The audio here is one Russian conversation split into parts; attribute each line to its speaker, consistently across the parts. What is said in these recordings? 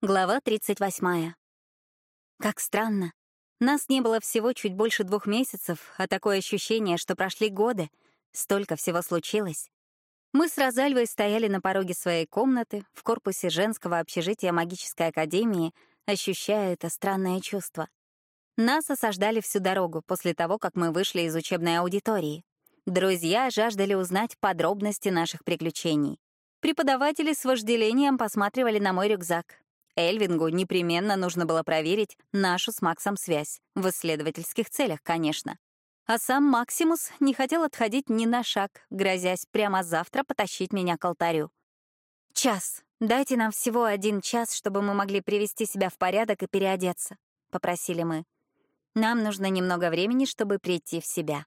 Speaker 1: Глава 38. Как странно. Нас не было всего чуть больше двух месяцев, а такое ощущение, что прошли годы. Столько всего случилось. Мы с Розальвой стояли на пороге своей комнаты в корпусе женского общежития магической академии, ощущая это странное чувство. Нас осаждали всю дорогу после того, как мы вышли из учебной аудитории. Друзья жаждали узнать подробности наших приключений. Преподаватели с вожделением посматривали на мой рюкзак, Эльвингу непременно нужно было проверить нашу с Максом связь, в исследовательских целях, конечно. А сам Максимус не хотел отходить ни на шаг, грозясь прямо завтра потащить меня к алтарю. «Час. Дайте нам всего один час, чтобы мы могли привести себя в порядок и переодеться», — попросили мы. «Нам нужно немного времени, чтобы прийти в себя».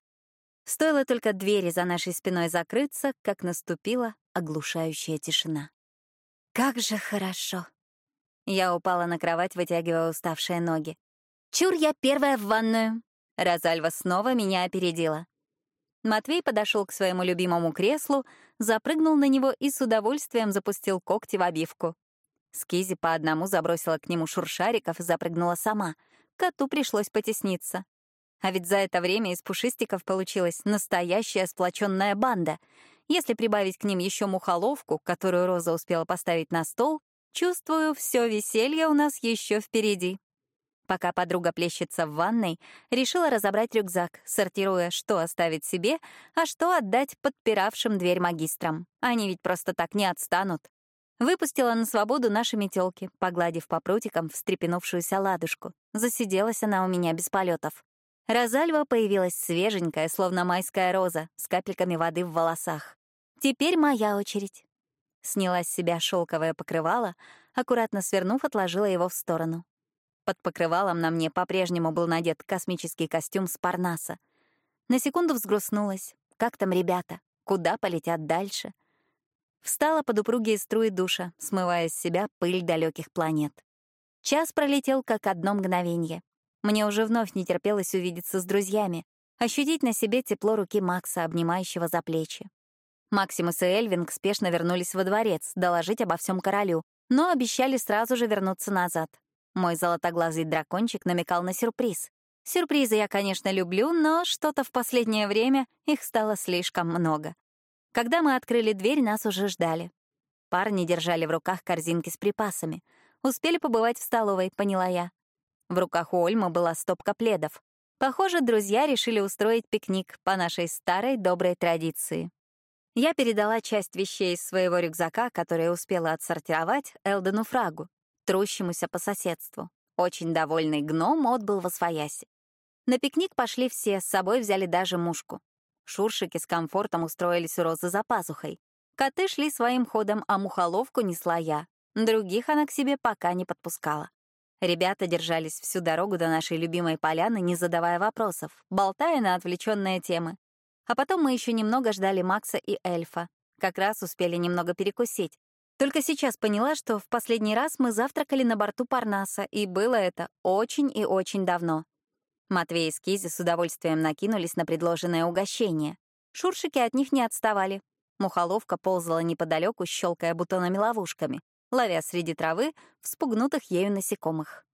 Speaker 1: Стоило только двери за нашей спиной закрыться, как наступила оглушающая тишина. «Как же хорошо!» Я упала на кровать, вытягивая уставшие ноги. «Чур, я первая в ванную!» Розальва снова меня опередила. Матвей подошел к своему любимому креслу, запрыгнул на него и с удовольствием запустил когти в обивку. Скизи по одному забросила к нему шуршариков и запрыгнула сама. Коту пришлось потесниться. А ведь за это время из пушистиков получилась настоящая сплоченная банда. Если прибавить к ним еще мухоловку, которую Роза успела поставить на стол, Чувствую, все веселье у нас еще впереди. Пока подруга плещется в ванной, решила разобрать рюкзак, сортируя, что оставить себе, а что отдать подпиравшим дверь магистрам. Они ведь просто так не отстанут. Выпустила на свободу наши метелки, погладив по прутикам встрепенувшуюся ладушку. Засиделась она у меня без полетов. Розальва появилась свеженькая, словно майская роза, с капельками воды в волосах. Теперь моя очередь. Сняла с себя шелковое покрывало, аккуратно свернув, отложила его в сторону. Под покрывалом на мне по-прежнему был надет космический костюм с Парнаса. На секунду взгрустнулась. Как там ребята? Куда полетят дальше? Встала под упругие струи душа, смывая с себя пыль далеких планет. Час пролетел как одно мгновение. Мне уже вновь не терпелось увидеться с друзьями, ощутить на себе тепло руки Макса, обнимающего за плечи. Максимус и Эльвинг спешно вернулись во дворец, доложить обо всем королю, но обещали сразу же вернуться назад. Мой золотоглазый дракончик намекал на сюрприз. Сюрпризы я, конечно, люблю, но что-то в последнее время их стало слишком много. Когда мы открыли дверь, нас уже ждали. Парни держали в руках корзинки с припасами. Успели побывать в столовой, поняла я. В руках у Ольмы была стопка пледов. Похоже, друзья решили устроить пикник по нашей старой доброй традиции. Я передала часть вещей из своего рюкзака, которые успела отсортировать, Элдену Фрагу, трущемуся по соседству. Очень довольный гном отбыл во свояси. На пикник пошли все, с собой взяли даже мушку. Шуршики с комфортом устроились у Розы за пазухой. Коты шли своим ходом, а мухоловку несла я. Других она к себе пока не подпускала. Ребята держались всю дорогу до нашей любимой поляны, не задавая вопросов, болтая на отвлеченные темы. А потом мы еще немного ждали Макса и эльфа. Как раз успели немного перекусить. Только сейчас поняла, что в последний раз мы завтракали на борту Парнаса, и было это очень и очень давно. Матвей и Скизи с удовольствием накинулись на предложенное угощение. Шуршики от них не отставали. Мухоловка ползала неподалеку, щелкая бутонами-ловушками, ловя среди травы вспугнутых ею насекомых.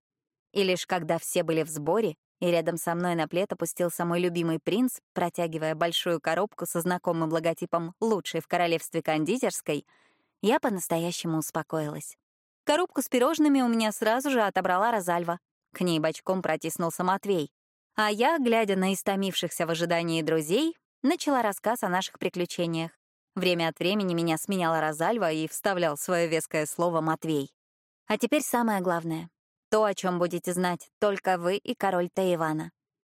Speaker 1: И лишь когда все были в сборе, и рядом со мной на плед опустился мой любимый принц, протягивая большую коробку со знакомым логотипом «Лучшей в королевстве кондитерской», я по-настоящему успокоилась. Коробку с пирожными у меня сразу же отобрала Розальва. К ней бочком протиснулся Матвей. А я, глядя на истомившихся в ожидании друзей, начала рассказ о наших приключениях. Время от времени меня сменяла Розальва и вставлял свое веское слово Матвей. А теперь самое главное. То, о чем будете знать только вы и король Таивана.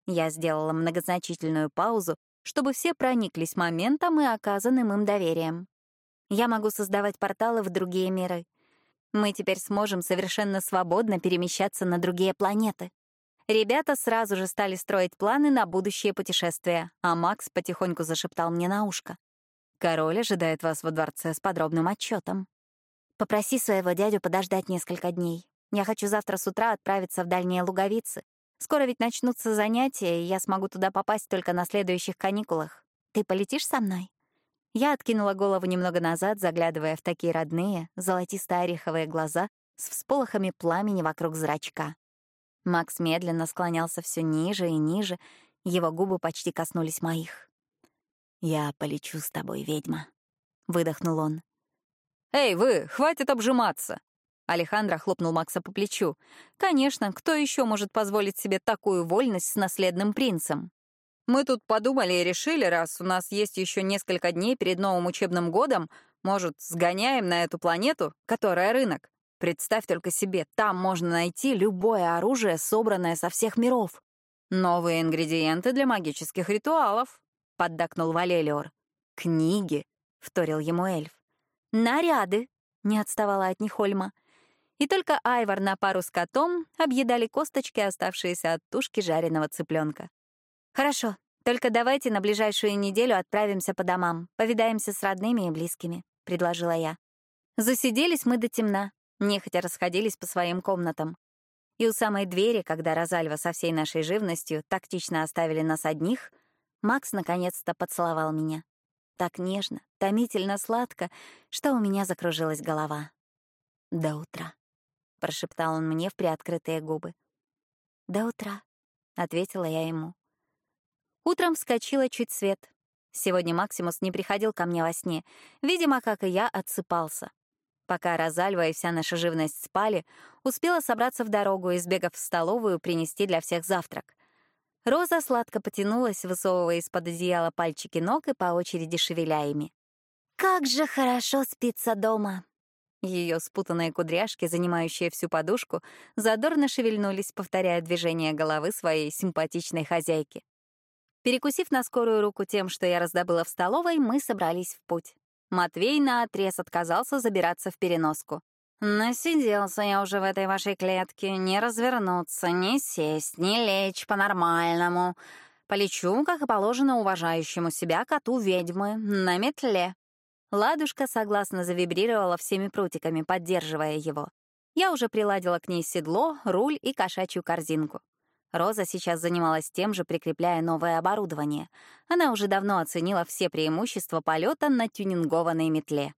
Speaker 1: Я сделала многозначительную паузу, чтобы все прониклись моментом и оказанным им доверием. Я могу создавать порталы в другие миры. Мы теперь сможем совершенно свободно перемещаться на другие планеты. Ребята сразу же стали строить планы на будущее путешествие, а Макс потихоньку зашептал мне на ушко. «Король ожидает вас во дворце с подробным отчетом. Попроси своего дядю подождать несколько дней. Я хочу завтра с утра отправиться в дальние луговицы. Скоро ведь начнутся занятия, и я смогу туда попасть только на следующих каникулах. Ты полетишь со мной?» Я откинула голову немного назад, заглядывая в такие родные, золотисто-ореховые глаза с всполохами пламени вокруг зрачка. Макс медленно склонялся все ниже и ниже, его губы почти коснулись моих. «Я полечу с тобой, ведьма», — выдохнул он.
Speaker 2: «Эй, вы, хватит обжиматься!» Алехандро хлопнул Макса по плечу. «Конечно, кто еще может позволить себе такую вольность с наследным принцем?» «Мы тут подумали и решили, раз у нас есть еще несколько дней перед новым учебным годом, может, сгоняем на эту планету, которая рынок. Представь только себе, там можно найти любое оружие, собранное со всех миров. Новые ингредиенты для магических ритуалов», — поддакнул Валелиор.
Speaker 1: «Книги», — вторил ему эльф. «Наряды», — не отставала от них Ольма и только Айвар на пару с котом объедали косточки, оставшиеся от тушки жареного цыпленка. «Хорошо, только давайте на ближайшую неделю отправимся по домам, повидаемся с родными и близкими», — предложила я. Засиделись мы до темна, нехотя расходились по своим комнатам. И у самой двери, когда Розальва со всей нашей живностью тактично оставили нас одних, Макс наконец-то поцеловал меня. Так нежно, томительно сладко, что у меня закружилась голова. До утра. — прошептал он мне в приоткрытые губы. «До утра», — ответила я ему. Утром вскочила чуть свет. Сегодня Максимус не приходил ко мне во сне. Видимо, как и я, отсыпался. Пока Розальва и вся наша живность спали, успела собраться в дорогу и, сбегав в столовую, принести для всех завтрак. Роза сладко потянулась, высовывая из-под одеяла пальчики ног и по очереди шевеля ими. «Как же хорошо спится дома!» Ее спутанные кудряшки, занимающие всю подушку, задорно шевельнулись, повторяя движение головы своей симпатичной хозяйки. Перекусив на скорую руку тем, что я раздобыла в столовой, мы собрались в путь. Матвей наотрез отказался забираться в переноску. «Насиделся я уже в этой вашей клетке. Не развернуться, не сесть, не лечь по-нормальному. Полечу, как и положено уважающему себя коту ведьмы, на метле. Ладушка согласно завибрировала всеми прутиками, поддерживая его. Я уже приладила к ней седло, руль и кошачью корзинку. Роза сейчас занималась тем же, прикрепляя новое оборудование. Она уже давно оценила все преимущества полета на тюнингованной метле.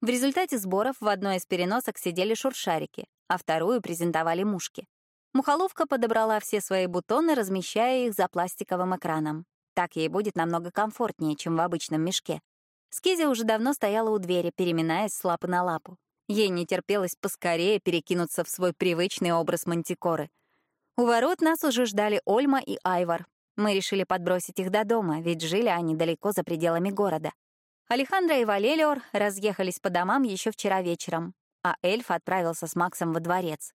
Speaker 1: В результате сборов в одной из переносок сидели шуршарики, а вторую презентовали мушки. Мухоловка подобрала все свои бутоны, размещая их за пластиковым экраном. Так ей будет намного комфортнее, чем в обычном мешке. Скизи уже давно стояла у двери, переминаясь с лапы на лапу. Ей не терпелось поскорее перекинуться в свой привычный образ мантикоры. У ворот нас уже ждали Ольма и Айвар. Мы решили подбросить их до дома, ведь жили они далеко за пределами города. Алехандро и Валелиор разъехались по домам еще вчера вечером, а эльф отправился с Максом во дворец.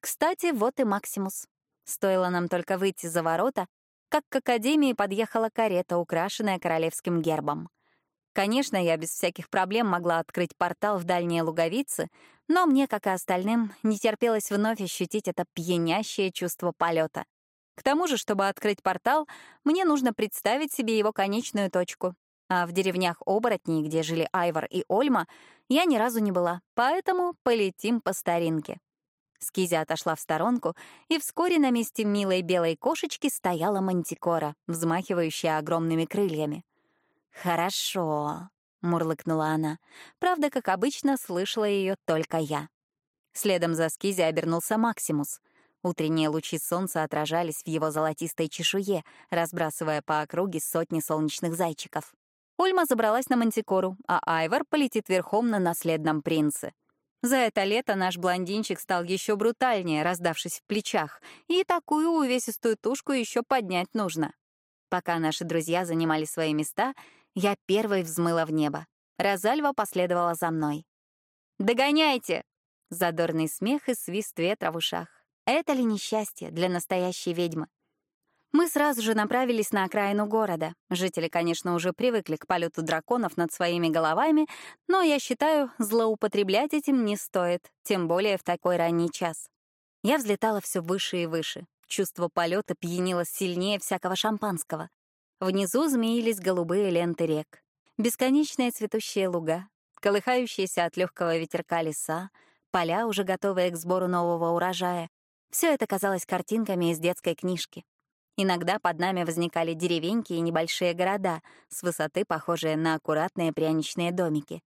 Speaker 1: Кстати, вот и Максимус. Стоило нам только выйти за ворота, как к академии подъехала карета, украшенная королевским гербом — Конечно, я без всяких проблем могла открыть портал в дальние луговицы, но мне, как и остальным, не терпелось вновь ощутить это пьянящее чувство полета. К тому же, чтобы открыть портал, мне нужно представить себе его конечную точку. А в деревнях оборотней, где жили Айвар и Ольма, я ни разу не была, поэтому полетим по старинке. Скизи отошла в сторонку, и вскоре на месте милой белой кошечки стояла мантикора, взмахивающая огромными крыльями. «Хорошо», — мурлыкнула она. Правда, как обычно, слышала ее только я. Следом за Скизи обернулся Максимус. Утренние лучи солнца отражались в его золотистой чешуе, разбрасывая по округе сотни солнечных зайчиков. Ульма забралась на мантикору, а Айвар полетит верхом на наследном принце. За это лето наш блондинчик стал еще брутальнее, раздавшись в плечах, и такую увесистую тушку еще поднять нужно. Пока наши друзья занимали свои места, я первой взмыла в небо. Розальва последовала за мной. «Догоняйте!» Задорный смех и свист ветра в ушах. Это ли несчастье для настоящей ведьмы? Мы сразу же направились на окраину города. Жители, конечно, уже привыкли к полету драконов над своими головами, но, я считаю, злоупотреблять этим не стоит, тем более в такой ранний час. Я взлетала все выше и выше. Чувство полета пьянило сильнее всякого шампанского. Внизу змеились голубые ленты рек. Бесконечные цветущие луга, колыхающиеся от легкого ветерка леса, поля, уже готовые к сбору нового урожая. Все это казалось картинками из детской книжки. Иногда под нами возникали деревеньки и небольшие города, с высоты похожие на аккуратные пряничные домики.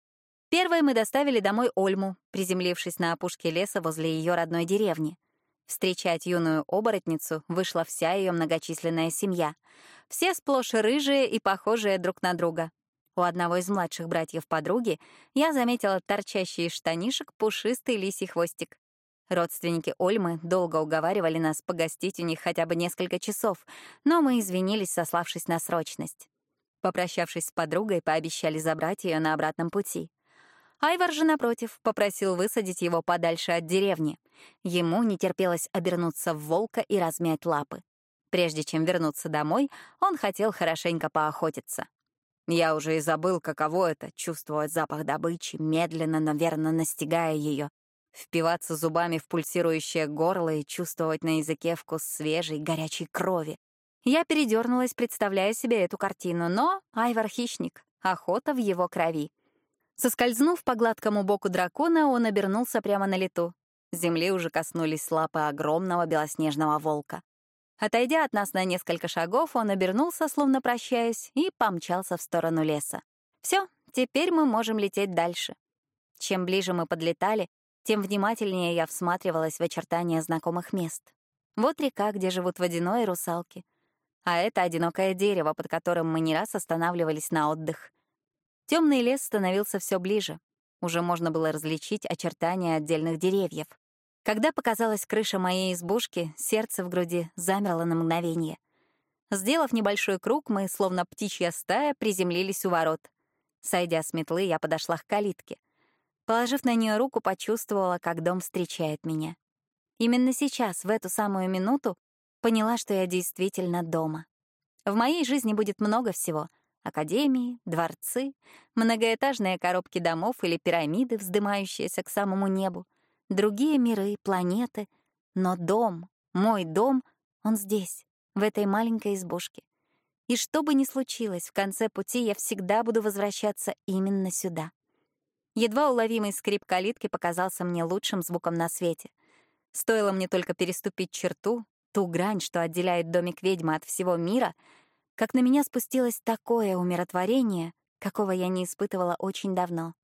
Speaker 1: Первой мы доставили домой Ольму, приземлившись на опушке леса возле ее родной деревни. Встречать юную оборотницу вышла вся ее многочисленная семья. Все сплошь рыжие и похожие друг на друга. У одного из младших братьев подруги я заметила торчащий из штанишек пушистый лисий хвостик. Родственники Ольмы долго уговаривали нас погостить у них хотя бы несколько часов, но мы извинились, сославшись на срочность. Попрощавшись с подругой, пообещали забрать ее на обратном пути. Айвар же, напротив, попросил высадить его подальше от деревни. Ему не терпелось обернуться в волка и размять лапы. Прежде чем вернуться домой, он хотел хорошенько поохотиться. Я уже и забыл, каково это — чувствовать запах добычи, медленно, но верно настигая ее, впиваться зубами в пульсирующее горло и чувствовать на языке вкус свежей, горячей крови. Я передернулась, представляя себе эту картину, но Айвар — хищник, охота в его крови. Соскользнув по гладкому боку дракона, он обернулся прямо на лету. Земли уже коснулись лапы огромного белоснежного волка. Отойдя от нас на несколько шагов, он обернулся, словно прощаясь, и помчался в сторону леса. Все, теперь мы можем лететь дальше. Чем ближе мы подлетали, тем внимательнее я всматривалась в очертания знакомых мест. Вот река, где живут водяной и русалки. А это одинокое дерево, под которым мы не раз останавливались на отдых. Темный лес становился все ближе. Уже можно было различить очертания отдельных деревьев. Когда показалась крыша моей избушки, сердце в груди замерло на мгновение. Сделав небольшой круг, мы, словно птичья стая, приземлились у ворот. Сойдя с метлы, я подошла к калитке. Положив на нее руку, почувствовала, как дом встречает меня. Именно сейчас, в эту самую минуту, поняла, что я действительно дома. В моей жизни будет много всего — академии, дворцы, многоэтажные коробки домов или пирамиды, вздымающиеся к самому небу, другие миры, планеты. Но дом, мой дом, он здесь, в этой маленькой избушке. И что бы ни случилось, в конце пути я всегда буду возвращаться именно сюда. Едва уловимый скрип калитки показался мне лучшим звуком на свете. Стоило мне только переступить черту, ту грань, что отделяет домик ведьмы от всего мира, как на меня спустилось такое умиротворение, какого я не испытывала очень давно.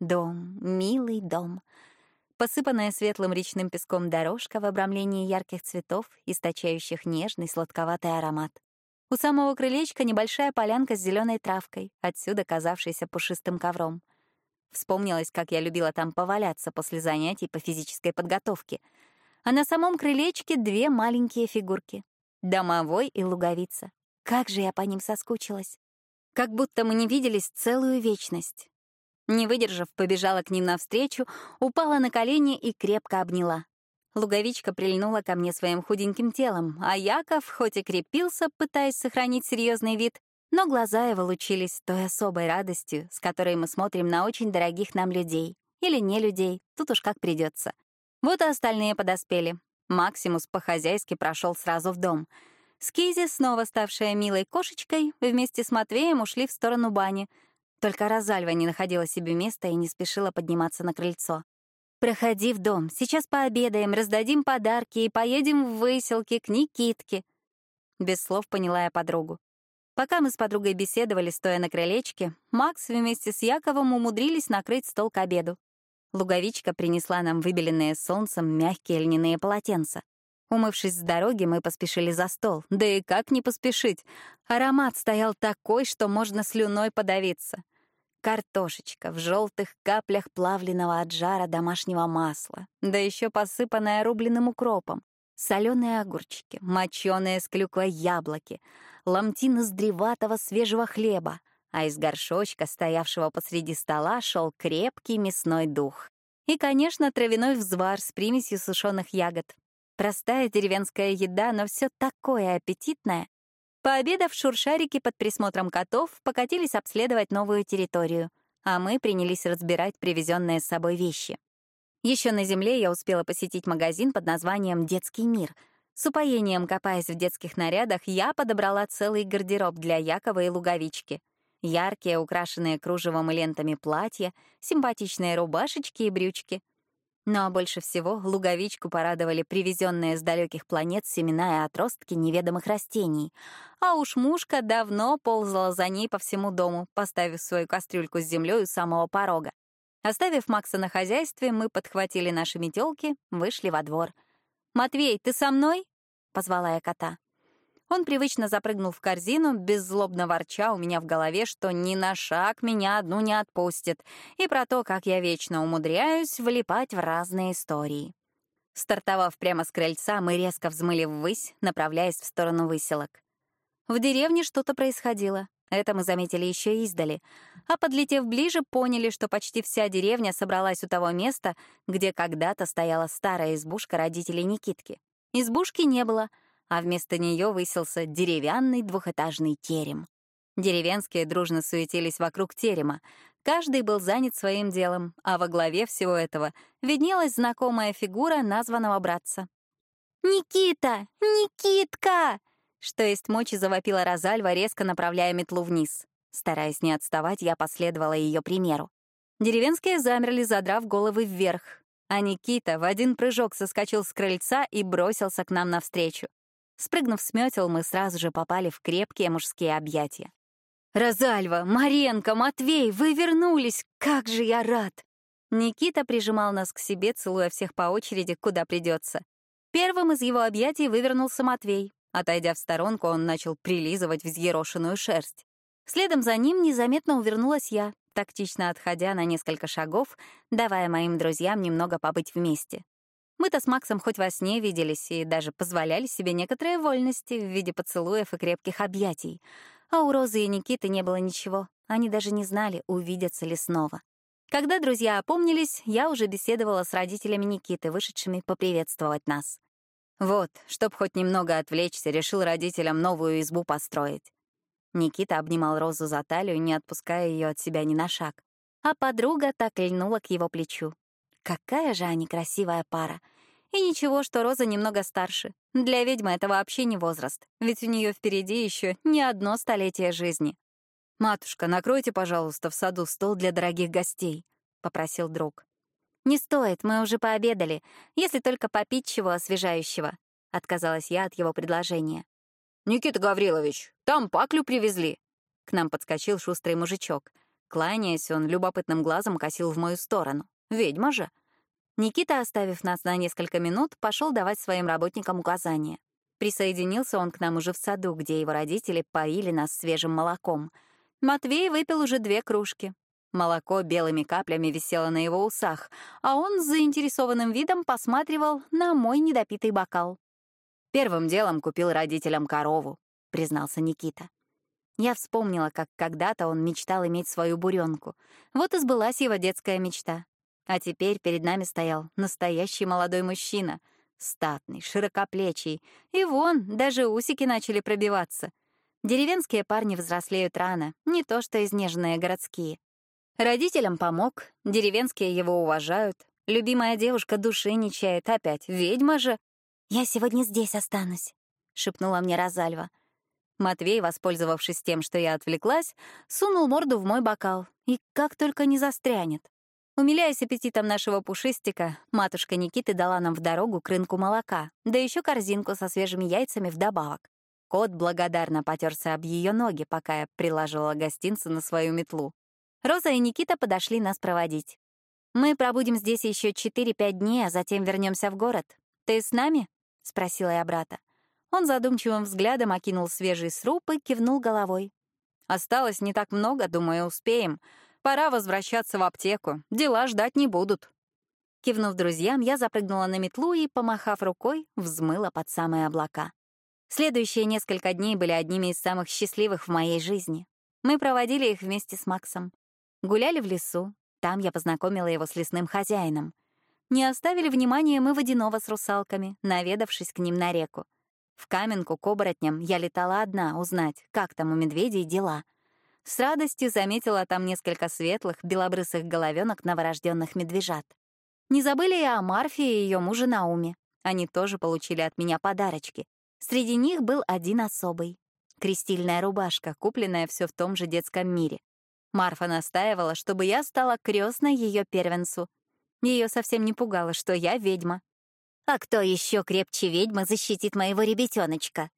Speaker 1: Дом, милый дом. Посыпанная светлым речным песком дорожка в обрамлении ярких цветов, источающих нежный сладковатый аромат. У самого крылечка небольшая полянка с зеленой травкой, отсюда казавшейся пушистым ковром — Вспомнилось, как я любила там поваляться после занятий по физической подготовке. А на самом крылечке две маленькие фигурки — домовой и луговица. Как же я по ним соскучилась. Как будто мы не виделись целую вечность. Не выдержав, побежала к ним навстречу, упала на колени и крепко обняла. Луговичка прильнула ко мне своим худеньким телом, а Яков, хоть и крепился, пытаясь сохранить серьезный вид, но глаза его лучились той особой радостью, с которой мы смотрим на очень дорогих нам людей. Или не людей, тут уж как придется. Вот и остальные подоспели. Максимус по-хозяйски прошел сразу в дом. Скизи, снова ставшая милой кошечкой, вместе с Матвеем ушли в сторону бани. Только Розальва не находила себе места и не спешила подниматься на крыльцо. «Проходи в дом, сейчас пообедаем, раздадим подарки и поедем в выселки к Никитке». Без слов поняла я подругу. Пока мы с подругой беседовали, стоя на крылечке, Макс вместе с Яковом умудрились накрыть стол к обеду. Луговичка принесла нам выбеленные солнцем мягкие льняные полотенца. Умывшись с дороги, мы поспешили за стол. Да и как не поспешить? Аромат стоял такой, что можно слюной подавиться. Картошечка в желтых каплях плавленного от жара домашнего масла, да еще посыпанная рубленым укропом, соленые огурчики, моченые с клюквой яблоки — ломти ноздреватого свежего хлеба, а из горшочка, стоявшего посреди стола, шел крепкий мясной дух. И, конечно, травяной взвар с примесью сушеных ягод. Простая деревенская еда, но все такое аппетитное. Пообедав, шуршарики под присмотром котов покатились обследовать новую территорию, а мы принялись разбирать привезенные с собой вещи. Еще на земле я успела посетить магазин под названием «Детский мир», с упоением копаясь в детских нарядах, я подобрала целый гардероб для Якова и Луговички. Яркие, украшенные кружевом и лентами платья, симпатичные рубашечки и брючки. Но больше всего Луговичку порадовали привезенные с далеких планет семена и отростки неведомых растений. А уж мушка давно ползала за ней по всему дому, поставив свою кастрюльку с землей у самого порога. Оставив Макса на хозяйстве, мы подхватили наши метелки, вышли во двор. «Матвей, ты со мной?» — позвала я кота. Он привычно запрыгнул в корзину, беззлобно ворча у меня в голове, что ни на шаг меня одну не отпустит, и про то, как я вечно умудряюсь влипать в разные истории. Стартовав прямо с крыльца, мы резко взмыли ввысь, направляясь в сторону выселок. В деревне что-то происходило. Это мы заметили еще издали. А подлетев ближе, поняли, что почти вся деревня собралась у того места, где когда-то стояла старая избушка родителей Никитки. Избушки не было — а вместо нее высился деревянный двухэтажный терем. Деревенские дружно суетились вокруг терема. Каждый был занят своим делом, а во главе всего этого виднелась знакомая фигура названного братца. «Никита! Никитка!» Что есть мочи завопила Розальва, резко направляя метлу вниз. Стараясь не отставать, я последовала ее примеру. Деревенские замерли, задрав головы вверх, а Никита в один прыжок соскочил с крыльца и бросился к нам навстречу. Спрыгнув с метел, мы сразу же попали в крепкие мужские объятия. «Розальва, Маренко, Матвей, вы вернулись! Как же я рад!» Никита прижимал нас к себе, целуя всех по очереди, куда придется. Первым из его объятий вывернулся Матвей. Отойдя в сторонку, он начал прилизывать взъерошенную шерсть. Следом за ним незаметно увернулась я, тактично отходя на несколько шагов, давая моим друзьям немного побыть вместе. Мы-то с Максом хоть во сне виделись и даже позволяли себе некоторые вольности в виде поцелуев и крепких объятий. А у Розы и Никиты не было ничего. Они даже не знали, увидятся ли снова. Когда друзья опомнились, я уже беседовала с родителями Никиты, вышедшими поприветствовать нас. Вот, чтоб хоть немного отвлечься, решил родителям новую избу построить. Никита обнимал Розу за талию, не отпуская ее от себя ни на шаг. А подруга так льнула к его плечу. Какая же они красивая пара. И ничего, что Роза немного старше. Для ведьмы это вообще не возраст, ведь у нее впереди еще не одно столетие жизни. «Матушка, накройте, пожалуйста, в саду стол для дорогих гостей», — попросил друг. «Не стоит, мы уже пообедали, если только попить чего освежающего», — отказалась я от его предложения. «Никита Гаврилович, там паклю привезли!» К нам подскочил шустрый мужичок. Кланяясь, он любопытным глазом косил в мою сторону. Ведьма же. Никита, оставив нас на несколько минут, пошел давать своим работникам указания. Присоединился он к нам уже в саду, где его родители поили нас свежим молоком. Матвей выпил уже две кружки. Молоко белыми каплями висело на его усах, а он с заинтересованным видом посматривал на мой недопитый бокал. «Первым делом купил родителям корову», — признался Никита. Я вспомнила, как когда-то он мечтал иметь свою буренку. Вот и сбылась его детская мечта. А теперь перед нами стоял настоящий молодой мужчина, статный, широкоплечий, и вон, даже усики начали пробиваться. Деревенские парни взрослеют рано, не то что изнеженные городские. Родителям помог, деревенские его уважают, любимая девушка души не чает, опять ведьма же. «Я сегодня здесь останусь», — шепнула мне Розальва. Матвей, воспользовавшись тем, что я отвлеклась, сунул морду в мой бокал, и как только не застрянет. Умиляясь аппетитом нашего пушистика, матушка Никиты дала нам в дорогу к рынку молока, да еще корзинку со свежими яйцами вдобавок. Кот благодарно потерся об ее ноги, пока я приложила гостинцу на свою метлу. Роза и Никита подошли нас проводить. «Мы пробудем здесь еще 4-5 дней, а затем вернемся в город. Ты с нами?» — спросила я брата. Он задумчивым взглядом окинул свежий сруб и кивнул головой. «Осталось не так много, думаю, успеем. Пора возвращаться в аптеку. Дела ждать не будут. Кивнув друзьям, я запрыгнула на метлу и, помахав рукой, взмыла под самые облака. Следующие несколько дней были одними из самых счастливых в моей жизни. Мы проводили их вместе с Максом. Гуляли в лесу. Там я познакомила его с лесным хозяином. Не оставили внимания мы водяного с русалками, наведавшись к ним на реку. В каменку к оборотням я летала одна узнать, как там у медведей дела — с радостью заметила там несколько светлых, белобрысых головенок новорожденных медвежат. Не забыли и о Марфе и ее муже Науме. Они тоже получили от меня подарочки. Среди них был один особый — крестильная рубашка, купленная все в том же детском мире. Марфа настаивала, чтобы я стала крестной ее первенцу. Ее совсем не пугало, что я ведьма. «А кто еще крепче ведьмы защитит моего ребятеночка?» —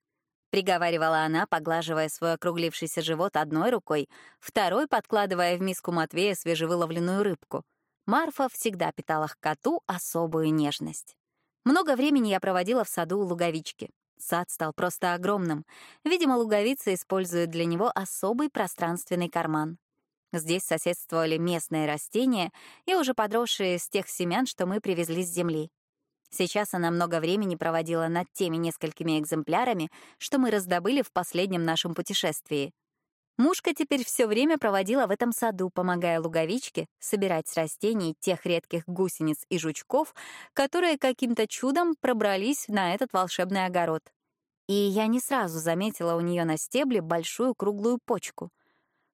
Speaker 1: приговаривала она, поглаживая свой округлившийся живот одной рукой, второй подкладывая в миску Матвея свежевыловленную рыбку. Марфа всегда питала к коту особую нежность. Много времени я проводила в саду у луговички. Сад стал просто огромным. Видимо, луговица использует для него особый пространственный карман. Здесь соседствовали местные растения и уже подросшие с тех семян, что мы привезли с земли. Сейчас она много времени проводила над теми несколькими экземплярами, что мы раздобыли в последнем нашем путешествии. Мушка теперь все время проводила в этом саду, помогая луговичке собирать с растений тех редких гусениц и жучков, которые каким-то чудом пробрались на этот волшебный огород. И я не сразу заметила у нее на стебле большую круглую почку.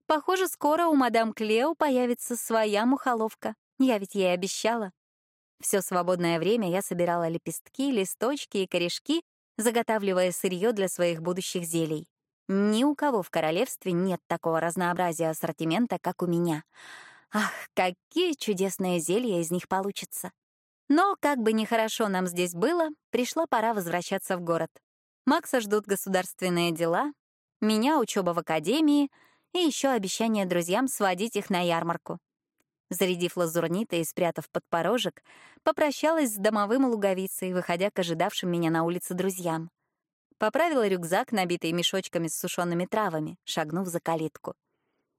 Speaker 1: Похоже, скоро у мадам Клео появится своя мухоловка. Я ведь ей обещала. Все свободное время я собирала лепестки, листочки и корешки, заготавливая сырье для своих будущих зелий. Ни у кого в королевстве нет такого разнообразия ассортимента, как у меня. Ах, какие чудесные зелья из них получатся. Но, как бы нехорошо нам здесь было, пришла пора возвращаться в город. Макса ждут государственные дела, меня учеба в академии и еще обещание друзьям сводить их на ярмарку. Зарядив лазурнита и спрятав под порожек, попрощалась с домовым луговицей, выходя к ожидавшим меня на улице друзьям. Поправила рюкзак, набитый мешочками с сушеными травами, шагнув за калитку.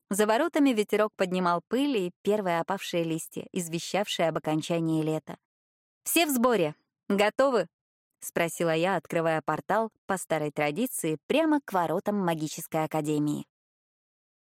Speaker 1: За воротами ветерок поднимал пыль и первые опавшие листья, извещавшие об окончании лета. «Все в сборе. Готовы?» — спросила я, открывая портал по старой традиции прямо к воротам магической академии.